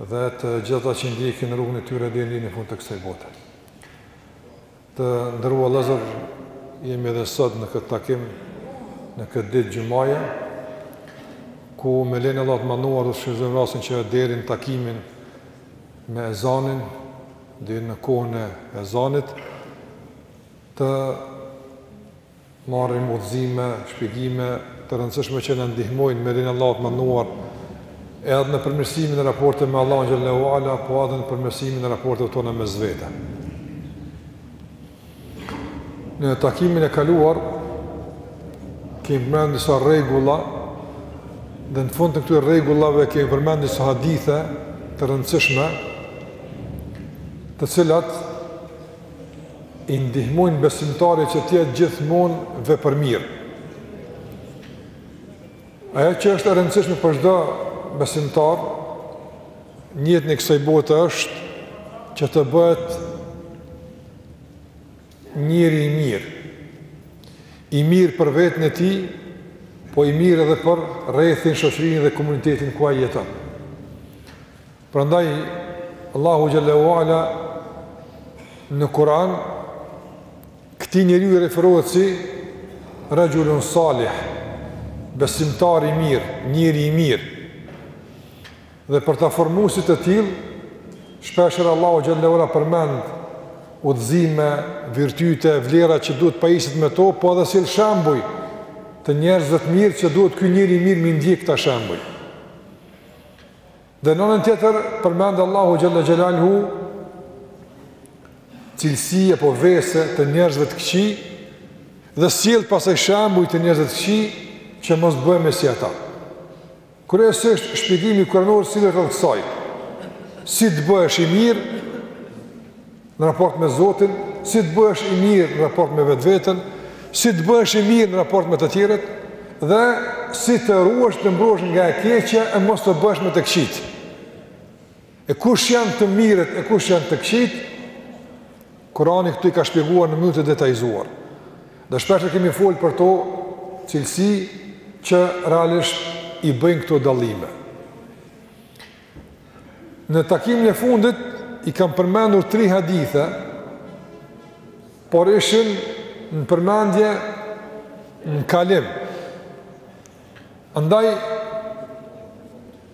dhe të gjithë ata që ndjekin rrugën e tyre deri në fund të kësaj bote. Të nderuar vëllezër, jemi edhe sot në këtë takim, në këtë ditë xhumaje, ku me lejen e Allahut të madhëruar e shfrytëzojmë rastin që deri në takim me ezanin, deri në kohën e ezanit, të marrim udhëzime, shpjegime të rëndësishme që na ndihmojnë me lejen e Allahut të madhëruar edhe në përmirësimin e raporteve me Allahun xhel-le ue ala, po edhe në përmirësimin e raporteve tona mes vete. Në takimin e kaluar kemi përmendur disa rregulla dhe në fund të këtyre rregullave kemi përmendur disa hadithe të rëndësishme, të cilat i ndihmojnë besimtarit që të jetë gjithmonë vepërmirë. Ajo që është e rëndësishme për çdo besimtar në jetën e kësaj bote është që të bëhet njeri i mirë. I mirë për vetën e tij, po i mirë edhe për rrethin, shoqërinë dhe komunitetin ku ai jeton. Prandaj Allahu xhel-le ue ala në Kur'an këtij njeriu i referohet si raxhulun salih, besimtar i mirë, njeri i mirë. Dhe për ta formuar si të tillë, shpeshherë Allahu xhel-le ue ala përmend udhëzime, virtyte, vlera që duhet pajiset me to, po edhe sjell shembuj të njerëzve të mirë që duhet ky njeri i mirë me i ndjek këta shembuj. Dhe në anën tjetër përmend Allahu xhel-le xhelaluhu cilësi apo vese të njerëzve të këqij dhe sjell pastaj shembuj të njerëzve të këqij që mos të bëhemi si ata. Kryesisht shpjegimi kuranor sillet rreth kësaj. Si të bëhesh i mirë në raport me Zotin, si të bëhesh i mirë në raport me vetveten, si të bëhesh i mirë në raport me të tjerët dhe si të ruhesh, të mbrohesh nga e keqja e mos të bëhesh me të këqijtë. E kush janë të mirët e kush janë të këqijtë? Kurani këto i ka shpjeguar në mënyrë të detajizuar. Dhe shpesh e kemi fol për këto cilësi që realisht i bëjnë këto dallime. Në takimin e fundit i kam përmendur tri hadithe, por ishin në përmendje në kalim. Andaj,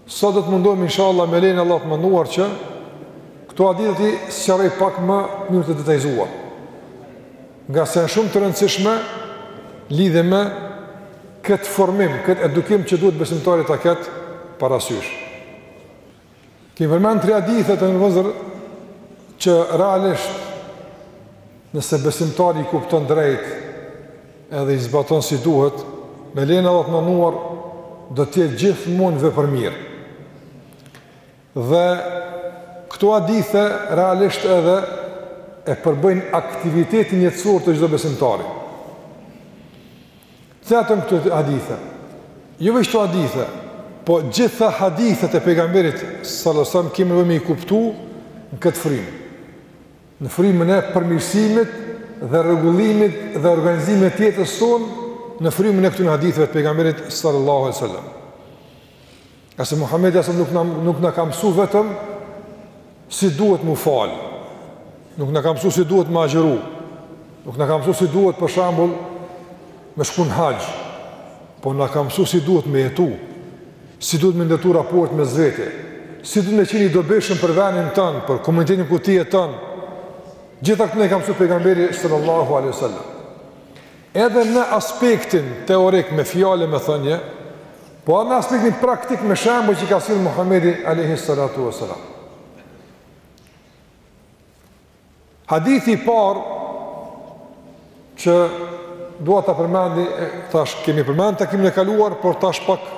sot do të mundohem, insha Allah, me lejen e Allahut të madhëruar që këto hadithe t'i sqaroj pak në mënyrë të detajizuar. Ngase është shumë të rëndësishme lidhje me këtë formim, këtë edukim që duhet besimtari ta ketë parasysh. Kemi përmend tri hadithe të ndryshme që realisht nëse besimtari i kupton drejt edhe i zbaton si duhet, me lejen e të Madhnuarit, do të jetë gjithmonë vepërmirë. Dhe këto hadithe realisht edhe e përbëjnë aktivitetin jetësor të çdo besimtari. Se jo te këto hadithe? Jo veç këto hadithe, po gjitha hadithet e pejgamberit sallallahu alajhi wasallam kemi nevojë me i kuptu në këtë frymë. Në frymën e përmirësimit dhe rregullimit dhe organizimit të jetës sonë në frymën e këtyre haditheve të pejgamberit sallallahu alajhi wasallam. Ngase Muhammedi asëm nuk, nuk na ka msu vetëm si duhet m'u fal, nuk na ka msu si duhet me agjëru, nuk na ka msu si duhet për shembull me shku në haxh, po na ka msu si duhet me jetu, si duhet me ndërtu raport me vete, si duhet me qenë i dobishëm për venin tonë, për komunitetin ku ti jeton, gjitha këto na ka msu pejgamberi sallallahu alajhi wasallam. Edhe në aspektin teorik me fjalë e me thënie, po edhe në aspektin praktik me shembuj që i ka sjellë Muhamedi alayhi salatu wasalam. Hadithi i parë që dua ta përmendi tash e kemi përmend takimin e kaluar, por tash pak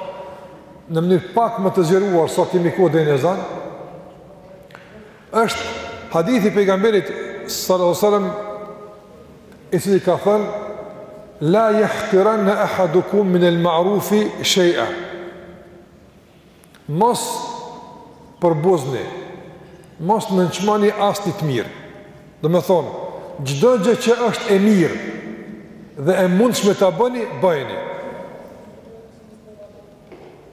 në mënyrë pak më të zgjeruar sa kemi kohë deri në ezan. Është hadithi i pejgamberit sallallahu alajhi wasallam i cili ka thënë la yahqiranna ahadukum min al-ma'ruf shay'a. Mos përbuzni, mos nënçmoni asnjë të mirë. Domethënë, çdo gjë që është e mirë dhe e mundshme ta bëni, bëjeni.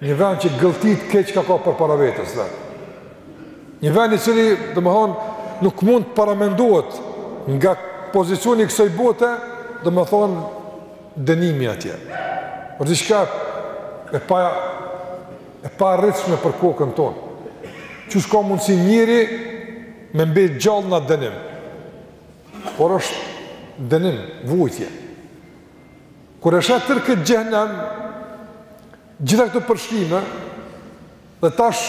Një vend që gëlltit krejt çka ka për para vetes, dhe. Një vend i cili, domethonë, nuk mund të paramendohet nga pozicioni kësoj bote, domethonë, dënimi atje. Osht diçka e pa, e paarritshme për kokën tonë. Qysh ka mundësi njeri me mbet gjallë nga ai dënim. Por është dënim, vujtje. Kur e sheh tërë këtë xhehnem, gjitha këto përshkrime, dhe tash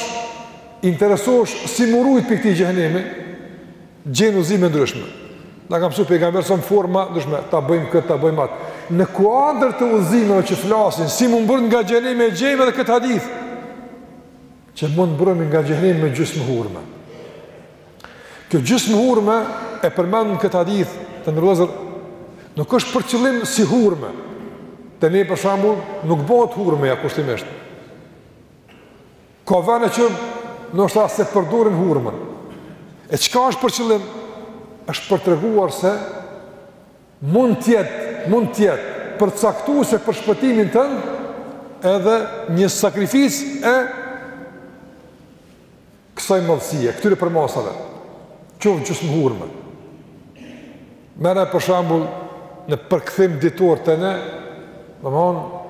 interesohesh si m'u rujt pi këtij xhehnemi, gjen udhzime ndryshme. Na ka msu pejgamberi sa forma të ndryshme, ta bëjmë këtë, ta bëjmë atë. Në kuadër të udhzimeve që flasin, si m'u mbrojt nga xhehnemi e gjejmë dhe këtë hadith. Që mund të mbrohemi nga xhehenemi me gjysmë hurme. Kjo gjysmë hurme e përmendun në këtë hadith të ndritur nuk është për qëllim si hurme. Te ne për shembull nuk bëhet hurme ja kushtimisht. Ka vene që ndoshta as s'e përdurin hurmën. E çka është për qëllim? është për të treguar se Mund të jetë, mund të jetë përcaktuese për shpëtimin tënd edhe një sakrificë e kësaj madhësie, këtyre përmasave, qoftë gjysmë hurme. Merre për shembull në përkthim ditor te ne, domethonë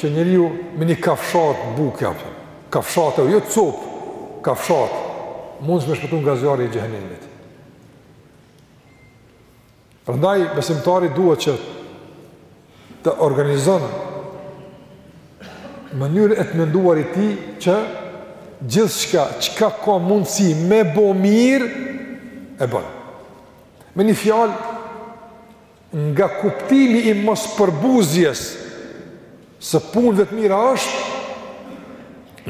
që njeriu me një kafshatë buke, ja, pra, kafshatë u, jo copë, kafshatë, mundesh me shpëtu nga zjarri i xhehenemit. Prandaj besimtari duhet që të organizon mënyrën e të menduarit të tij që gjithçka, çka ka mundësi me bo mirë, e bon. Me një fjalë, nga kuptimi i mospërbuzjes së punëve të mira është,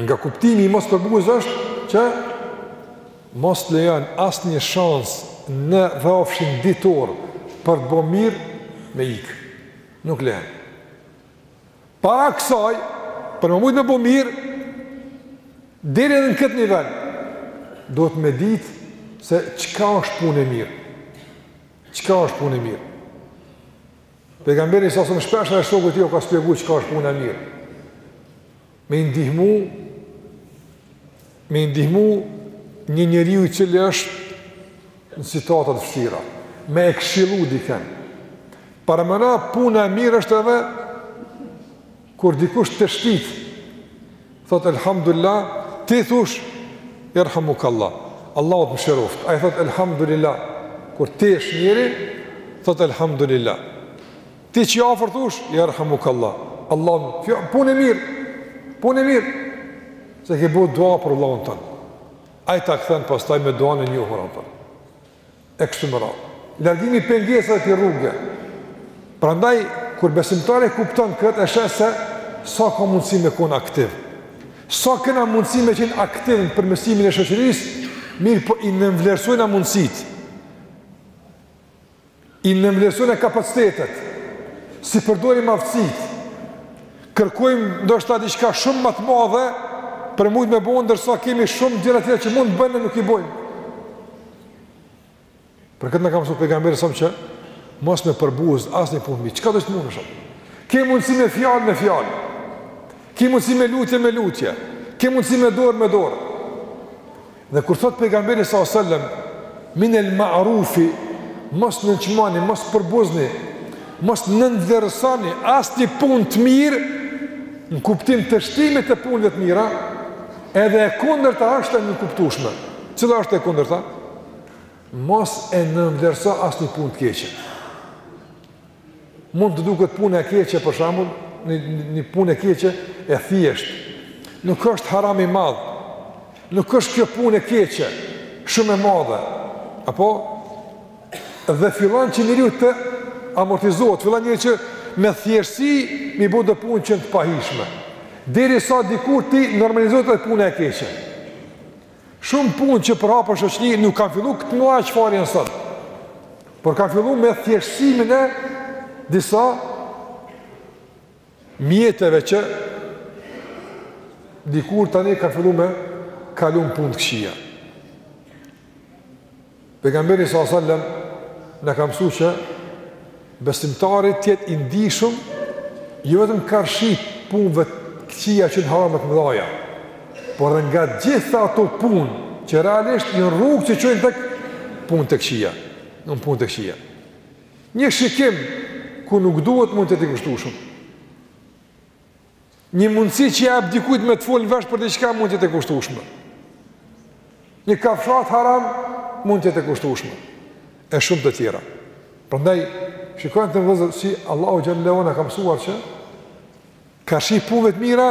nga kuptimi i mospërbuzjes është që Mos lejon asnjë shans në rrafshin ditor për të bo mirë me ikë nuk lejon para kësaj për me mujt me bo mirë deri edhe në këtë nivel duhet me ditë se çka është punë e mirë çka është punë e mirë pejgamberi salallahu alejhi selem shpeshherë shokëve ja ka shpjegu çka është punë e mirë Me i ndihmu, me i ndihmu një njeriu i cili është në situata të vështira, me e këshillu dikën. Paramenoni puna e mirë është edhe kur dikush teshtit, thotë elhamdulillah, ti thush jerhamukallah. Allahu të mëshiroftë. Ai thotë elhamdulillah. Kur tesh njeri, thotë elhamdulillah. Ti që je afër thush, jerhamukallah, Allahu, kjo, punë e mirë, punë e mirë, se ke bo dua për vllain tënd. Ai ta kthen pastaj me duanë e njohur, apër. E kështu me radhë. Largimi i pengesave te rruga. Prandaj, kur besimtari e kupton këtë, e sheh se sa ka mundësi me konë aktiv. Sa kena mundësi me qenë aktiv në përmirësimin e shoqërisë, mirëpo i nënvlerësojna mundësitë. i nënvlerësojmë kapacitetet, s'i përdorim aftësitë, kërkojmë ndoshta diçka shumë ma të madhe për mujtë me bo, ndërsa kemi shumë gjëra tjera që mund të bëjmë e nuk i bojmë. Për këtë na ka msu pejgamberi sa sellem që, mos me përbuz asnjë punë të mirë, çka do që mundesh? Ke mundësi me fjalë, me fjalë, ke mundësi me lutje, me lutje, ke mundësi me dorë, me dorë. Dhe kur thotë pejgamberi sa sellem min el ma'rufi mos nënçmoni, mos përbuzni, mos nënvlerësoni asnjë punë të mirë në kuptim të shtimit të punëve të mira, edhe e kundërta është e nënkuptueshme. Cila është e kundërta? Mos e nënvlerëso asnjë punë të keqe. Mund të duket punë e keqe për shembull, një një punë e keqe e thjeshtë. Nuk është haram i madh. Nuk është kjo punë e keqe, shumë e madhe. Apo dhe fillon që njeriu të amortizohet, fillon njeriu që me thjeshtësi m'i bo ato punë që janë të pahijshme. Derisa dikur t'i normalizohet edhe puna e keqe. Shumë punë që përhapen në shoqni nuk kanë fillu kaq të mdhaja çfarë janë sot. Por kanë fillu me thjeshtësimin e disa mjeteve që dikur tani kanë fillu me kalu në punë të këqija. Pejgamberi sa sellem na ka mësuar që besimtari të jetë i ndjeshëm jo vetëm karshi punëve të këqija që janë harame të mëdha, por edhe nga gjitha ato punë që realisht janë rrugë që çojnë tek punë të këqija, në punë të këqija. Një shikim ku nuk duhet mund të jetë i kushtueshëm. Një mundësi që i jep dikujt me të fol në vesh për diçka mund të jetë e kushtueshme. Një kafshat haram mund të jetë e kushtueshme. E shumë të tjera. Prandaj shikoni vëllezër si Allahu xhelle na ka mësuar që karshi punëve të mira,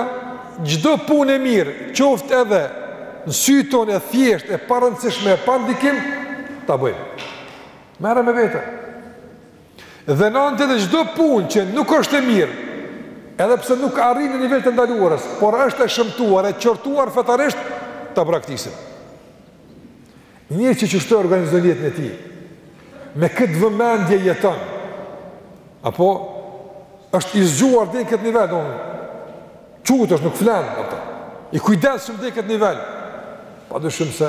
çdo punë e mirë, qoftë edhe në sy tonë e thjeshtë, e parëndësishme, e pandikim, ta bëjmë. Merre me vete. Dhe në anë tjetër çdo punë që nuk është e mirë, edhe pse nuk arrin në nivel të ndaluarës, por është e shëmtuar, e qortuar fetarisht, ta braktisim. Njeri që kështu e organizon jetën e tij, me këtë vëmendje jeton. Apo është i zgjuar deri në këtë nivel, domethonë. Çut është nuk flen. I kujdesshëm deri në këtë nivel. Padyshim se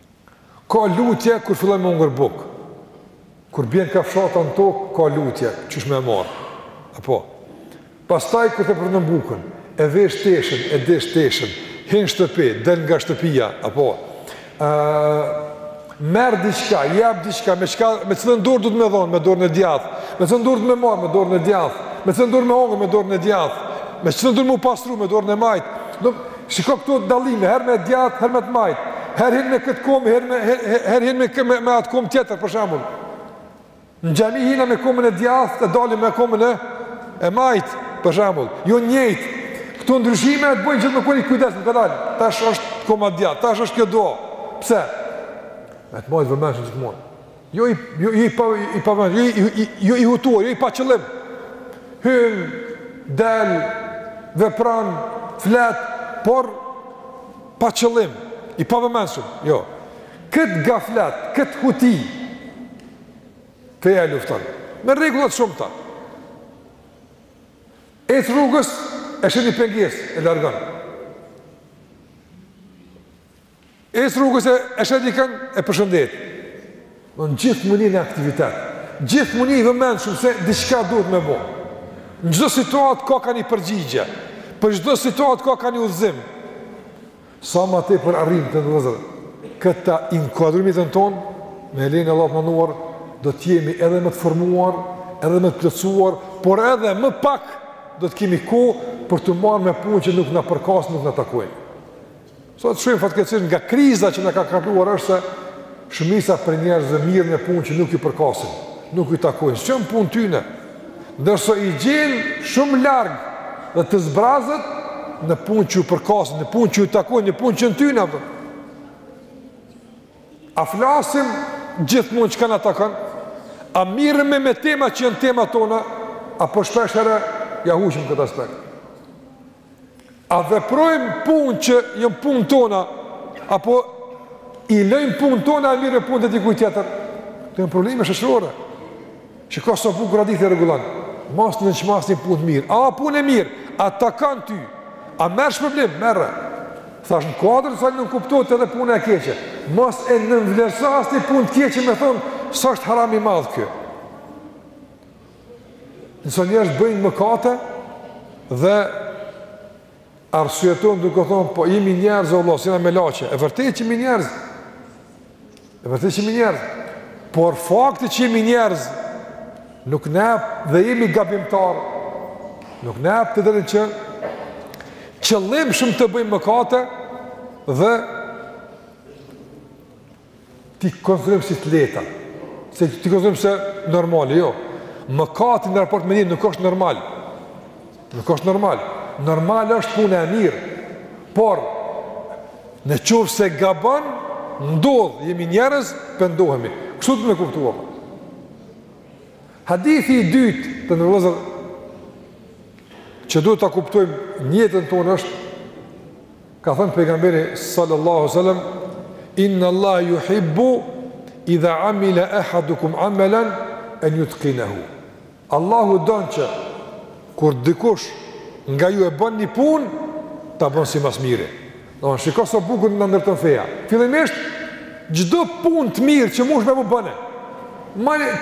Ka lutje kur fillon me hongër bukë. Kur bjen kafshata në tokë, ka lutje, qysh me marr. Apo. Pastaj kur e përfundon bukën, e vesh teshën, e desh teshën, hin shtëpi, del nga shtëpia, apo. Ë merr diçka, jap diçka, me çka, me cilën dorë duhet me dhon, me dorën e djathtë. Me cilën dorë duhet me marr, me dorën e djathtë. Me cilën dorë me hongër, me dorën e djathtë. Me cilën dorë m'u pastru, me dorën e majtë. Do Shiko këto dallime, herë me të djathtë, herë me të majtë, herë hinë me këtë komë, herë, me, herë hinë me, me, me atë komë tjetër, për shambull. Në xhami hinë me komën e djathtë, të dalim me komën e, e majtë, për shambull. Jo njëjtë. Këto ndryshime e të bëjnë gjithë me kon i kujdesshëm, kadal. Tash është koma e djathtë, tash është kjo dua. Pse? Me të mbajt vëmendshëm gjithmonë. Jo i jo i pa i pa jo i jo i jo i hutuar, jo i pa qëllim. Hyn, del, vepron, flet, por pa qëllim, i pavëmendshëm. Jo. Kët gaflet, kët huti feja e lufton. Me rregulla të shumta. Ec rrugës e sheh një pengesë, e largon. Ec rrugës e e sheh dikën, e përshëndet. Domethënë gjithmonë në aktivitet, gjithmonë i vëmendshëm se diçka duhet me bo. Në çdo situatë ka ka një përgjigje, për çdo situatë ka ka një udhëzim. Sa ma tepër arrijmë të, vëllezër, këta inkuadrojmë në jetën tonë, me lejen e Allahut të Madhëruar, do të jemi edhe më të formuar, edhe më të plotësuar, por edhe më pak do të kemi kohë për t'u marrë me punë që nuk na përkasin, nuk na takojnë. Sot shohim fatkeqësisht nga kriza që na ka kapluar është se shumica prej njerëzve mirren me punë që nuk i përkasin, nuk i takojnë, s'jonë punë tyne, ndërsa i gjen shumë larg dhe të zbrazët në punë që i përkasin, në punë që i takojnë, në punë që jonë tyne, apo, a flasim gjithmonë çka na takon, a mirremi me tema që jonë tema tona, apo shpeshherë ia huqim këtë aspekt. A veprojmë punë që jonë punë tona, apo i lojmë punët tona e mirremi me punë të dikujt tjetër? Këto jonë probleme shoqërore, çka, sa bukur hadithi i rregullon. Mos e nënçmo asnjë punë të mirë, a punë e mirë, a të takon ty, a merr shpërblim, merre. Thashë në kuadër të saj nënkuptohet edhe puna e keqe. Mos e nënvlerëso asnjë punë të keqe me thonë, s'është haram i madh kjo. Disa njerëz bëjnë mëkate dhe arsyetohen duke thonë, po jemi njerëz o vlla, s'jena melaqe. E vërtetë që jemi njerëz, e vërtetë që jemi njerëz, por fakti që jemi njerëz, nuk na jep dhe jemi gabimtarë, nuk na jep të drejtë që qëllimshëm të bëjmë mëkate dhe T'i konsiderojmë si të lehta, se t'i konsiderojmë si normale, jo. Mëkati në raport me neve nuk është normal. Nuk është normal. Normal është puna e mirë, por në qoftë se gabon, ndodh, jemi njerëz, pendohemi. Kështu duhet me kuptu. Hadithi i dytë të nderuar vëllezër, që duhet ta kuptojmë në jetën tonë është, Ka thënë pejgamberi sallallahu alaihi wasallam inna Allah yuhibbu idha amila ahadukum amalan an yutqinahu. Allahu don që kur dikush nga ju e bën një punë ta bën si ma së miri. Shiko sa bukur na ndërton feja. Fillimisht çdo punë të mirë që mundesh me bo, bone.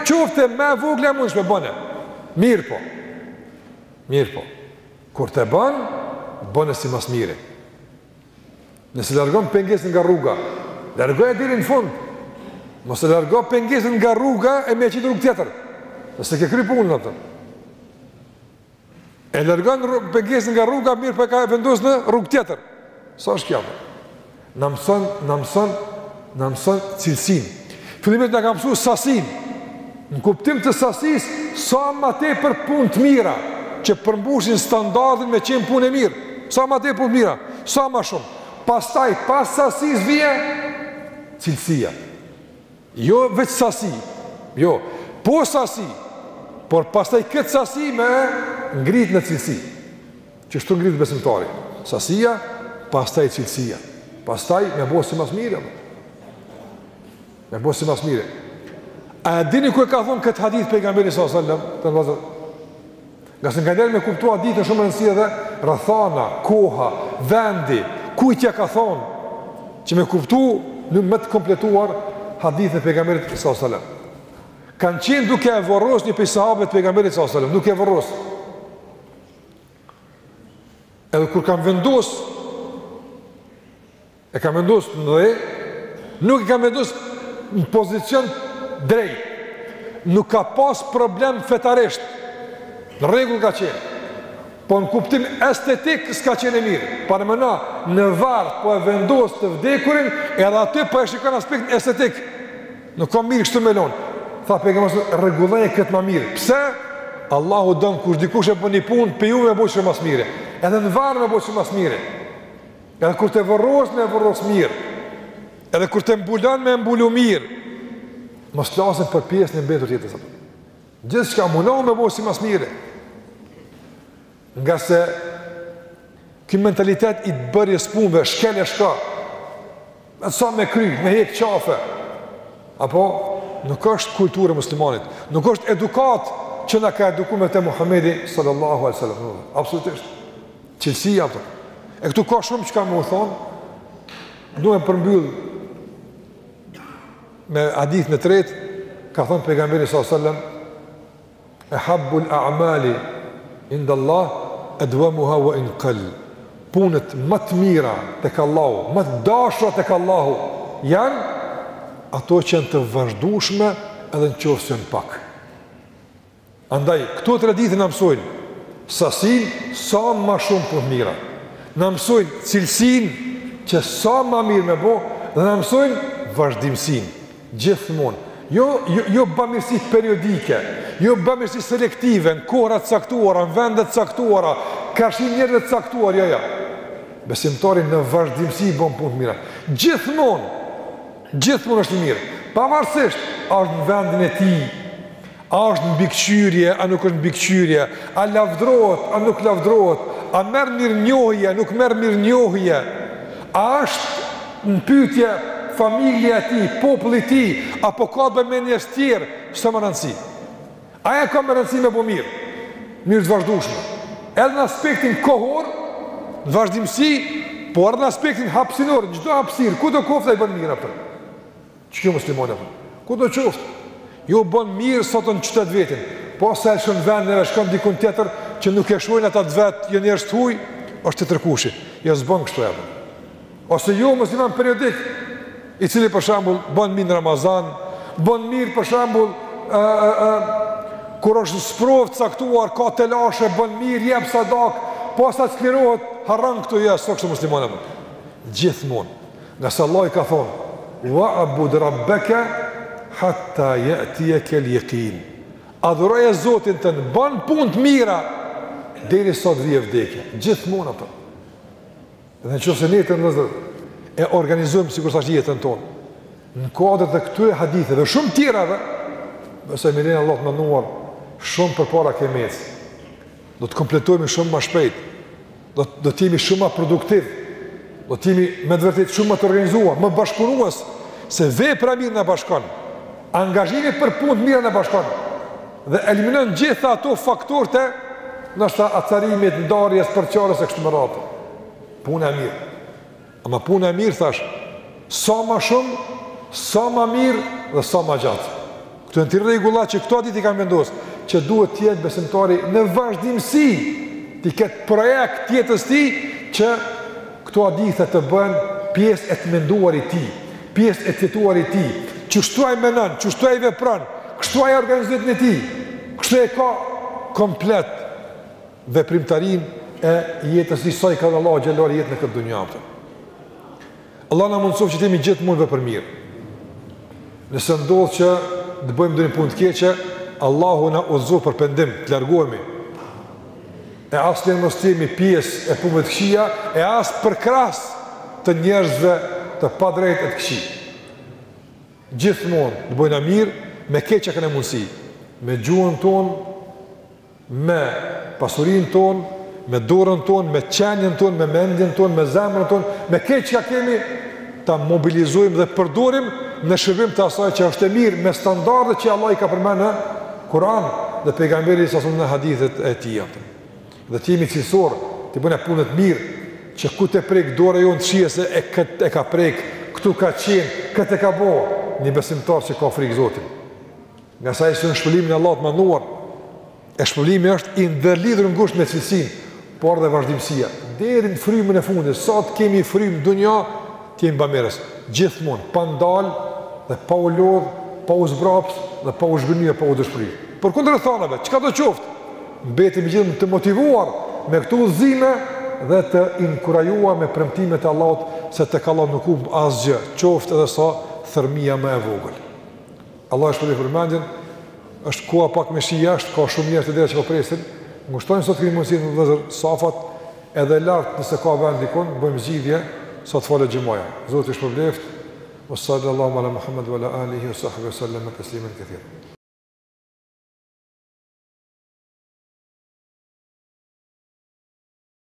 Qoftë ma e vogla, mundesh me bo, bone. Mirëpo. Mirëpo. Kur ta bën, bëne si ma së miri. Nëse largon pengesën nga rruga, largoje deri në fund. Mos e largo pengesën nga rruga e me e qit në rrugë tjetër. Se s'ke kry punë në të. E largon pengesën nga rruga, mirëpo e ka vendosë në rrugë tjetër. Sa është kjo? Na mëson, na mëson, na mëson cilësinë. Fillimisht na ka mësuar sasinë. Në kuptim të sasisë, sa më tepër punë të mira që përmbushin standardin me qenë punë e mirë. Sa më tepër punë të mira, sa më shumë. Pastaj pas sasisë vjen cilësia. Jo veç sasi, jo, po sasi, por pastaj këtë sasi me ngrit në cilësi. Që shtu ngritet besimtari. Sasia, pastaj cilësia. Pastaj me bo si ma së miri. Me bo si ma së miri. A e dini kur e ka thonë këtë hadith pejgamberi sallallahu alajhi wasallam? Ngase nganjëherë me kuptu hadithin ka shumë rëndësi edhe rrethana, koha, vendi, kujt ia ka thonë, që me kuptu në mënyrë më të kompletuar hadithin e pejgamberit s.a.s. Kanë qenë duke e varros një prej sahabëve të pejgamberit s.a.s. duke e varros. Edhe kur e kanë vendos E ka vendos në dhe, nuk e ka vendos në pozicion drejt. Nuk ka pas problem fetarisht. Në rregull ka qenë. Po në kuptim estetik s'ka qenë e mirë. Parameno, në varr po e vendos të vdekurin, edhe aty po e shikon aspektin estetik. Nuk ka mirë kështu me lonë. Tha pejgamberi, rregulloje këtë ma mirë. Pse? Allahu don kur dikush e bën një punë prej jush me bo si ma s'miri. Edhe në varr me bo si ma s'miri. Edhe kur ta vorros me e vorros mirë, edhe kur ta mbulon me e mbulu mirë, mos t'flasim për pjesën e mbetur t'jetës. Gjithçka munohu me bo si ma s'miri. Ngase ky mentalitet i bërjes së punëve, shkel e shka, Atë sa me kry, me hek qafe, apo nuk është kulturë e muslimanit, nuk është edukatë që na ka eduku me të Muhammedi sallallahu alai sallam, absolutisht, cilësia pra. E këtu ka shumë çka me u thonë, du me e përmbyll me hadithin e tretë, ka thonë pejgamberi sallallahu alai sallam, Ehabbul a'mali indallah edwamuha wa in qall. Punët ma të mira tek Allahu, ma të dashura tek Allahu janë ato që janë të vazhdueshme edhe në qoftë se janë pak. Andaj këto tre hadithe na mësojnë sasinë sa ma shumë punë t'mira. Na mësojnë cilësinë që sa ma mirë me bo dhe na mësojnë vazhdimësinë. Gjithmonë. Jo, jo, jo bamirësi periodike, jo bamirësi selektive, në kohëra të caktuara, në vende të caktuara, karshi njerëzve të caktuar, jo, jo. Besimtari në vazhdimësi bon punë të mira. Gjithmonë, gjithmonë është i mirë. Pavarësisht, është në vendin e tij, A është n'mbikëqyrje, a nuk është n'mbikëqyrje, a lavdrohet, a nuk lavdrohet, a merr mirënjohje, a nuk merr mirënjohje, a është në pytje familja e tij, populli i tij, apo ka t'bëjë me njerëz tjerë, s'o me rëndësi. Ajo ka me rëndësi me bo mirë, mirë të vazhdushme. Edhe në aspektin kohor, në vazhdimësi, po edhe në aspektin hapësinor, në çdo hapësirë, kudo qoftë ai bën mirë pra. Ky o musliman apo? Kudo qoftë? Jo bën mirë sot në qytet t'vetin, posa e lshon vendin e shkon dikun tjetër që nuk e shohin ata të vet, jo njerëz të huaj, është tjetërkush. Jo s'bën kështu apo. Ose jo musliman periodik, i cili për shembull bën mirë në Ramazan, bën mirë për shembull ë ë ë kur është në sprovë të caktuar ka telashe, bën mirë, jep sadaka, posa të lirohet, harron këtu jo s'o kështu musliman apo. Gjithmonë Ngase Allahu i ka thonë, Wa abud rabbeke hatta jetijekel jekin. Adhuroje Zotin tënd, ban punë të mira, derisa t'vjen vdekja, gjithmonë pra. Dhe në qoftë se ne vëllezër, e organizojmë sikur thash jetën tonë, në kuadër të këtyre haditheve e shumë tjerave, besoj me lejen e Allahut të madhëruar, shumë përpara kem me ec, do të kompletohemi shumë ma shpejt, do do të jemi shumë më produktiv, do të jemi me të vërtetë shumë më të organizuar, më bashkëpunues se vepra e mirë na bashkon. Angazhimi për punë t'mira na bashkon dhe eliminon gjitha ato faktorët e ndoshta acarimit, ndarjes, përçarjes e kështu me radhë. Puna e mirë. Ama puna e mirë thash, sa ma shumë, sa ma mirë dhe sa ma gjatë. Këto janë tri rregulla që këto hadithe i kanë vendosë, që duhet t'jetë besimtari në vazhdimësi, t'i ketë projekt t'jetës tij, që këto hadithe të bëhen pjesë e të menduarit tij, pjesë e të jetuarit tij, kështu ai menon, kështu ai vepron, kështu ai organizon jetën e tij, kështu e ka komplet veprimtarinë e jetës tij sa i ka dhënë Allahu xhelle ue ala jetë në këtë dunja. Allahu na mundësoftë që të jemi gjithmonë vepërmirë. Nëse ndodh që të bëjmë ndonjë punë të keqe, Allahu na udhëzoftë për pendim, të largohemi. E as të mos jemi pjesë e punëve të këqija, e as përkrahës të njerëzve të padrejtë e të këqij. Gjithmonë të bëjmë mirë me krejt çka kemi mundësi, me gjuhën tonë, me pasurinë tonë, me dorën tonë, me qenien tonë, me mendjen tonë, me zemrën tonë, me krejt çka kemi ta mobilizojmë dhe përdorim në shërbim të asaj që është e mirë me standardet që Allahu i ka përmendur në Kur'an dhe pejgamberi sa në hadithet e tij. Dhe të jemi cilësor, t'i bëjmë punët mirë që ku të prek dora jonë të shihet se këtë e ka prek, këtu ka qenë, këtë e ka bo, një besimtar që ka frikë Zotin. Ngase ai synon shpërblimin e Allahut të madhëruar, e shpërblimi është i ndërlidhur ngusht me cilësinë, por dhe vazhdimësia. Deri në frymën e fundit, sa të kemi frymë n'dunja, të jemi bamirës. Gjithmonë, pa u ndalë dhe pa u lodhë, pa u zbrapsë dhe pa u zhgënjy e pa u dëshpëru. Përkundër rrethanave, çkado qoftë, mbetemi gjithnjë të motivuar me këto udhëzime dhe të inkurajuar me premtimet e Allahut se tek Allahu nuk humb asgjë, qoftë edhe sa thërmija më e vogël. Allahu ju shpërbleftë për vëmendjen. Është koha pak me shi jashtë, ka shumë njerëz te dera që po presin. Ngushtojmë sa t'keni mundësi vëllezër safat edhe lart nëse ka vend dikun, bëjmë zgjidhje sa t'falet xhumaja. Zoti ju shpërbleftë. Sallallahu ala Muhammed wa ala alihi wa sahbihi sallam teslimen kethira.